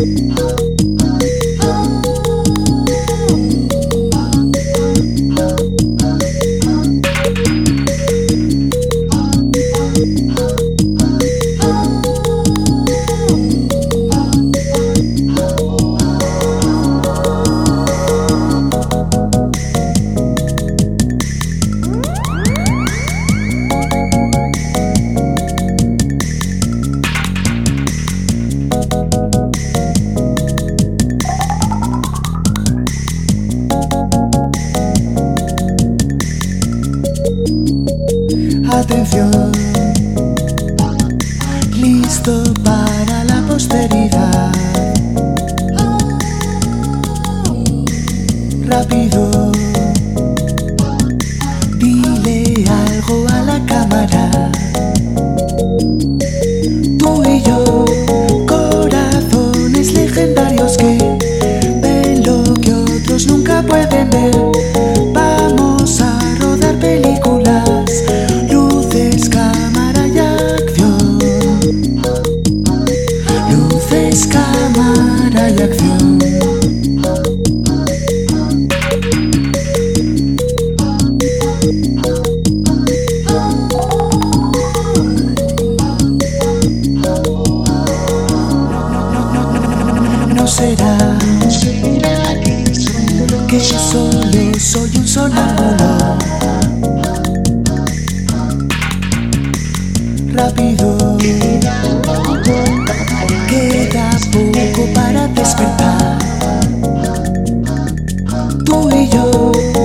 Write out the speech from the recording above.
you atención. Listo para... que yo solo soy un sonámbulo. Rápido, queda poco para despertar. Tú y yo.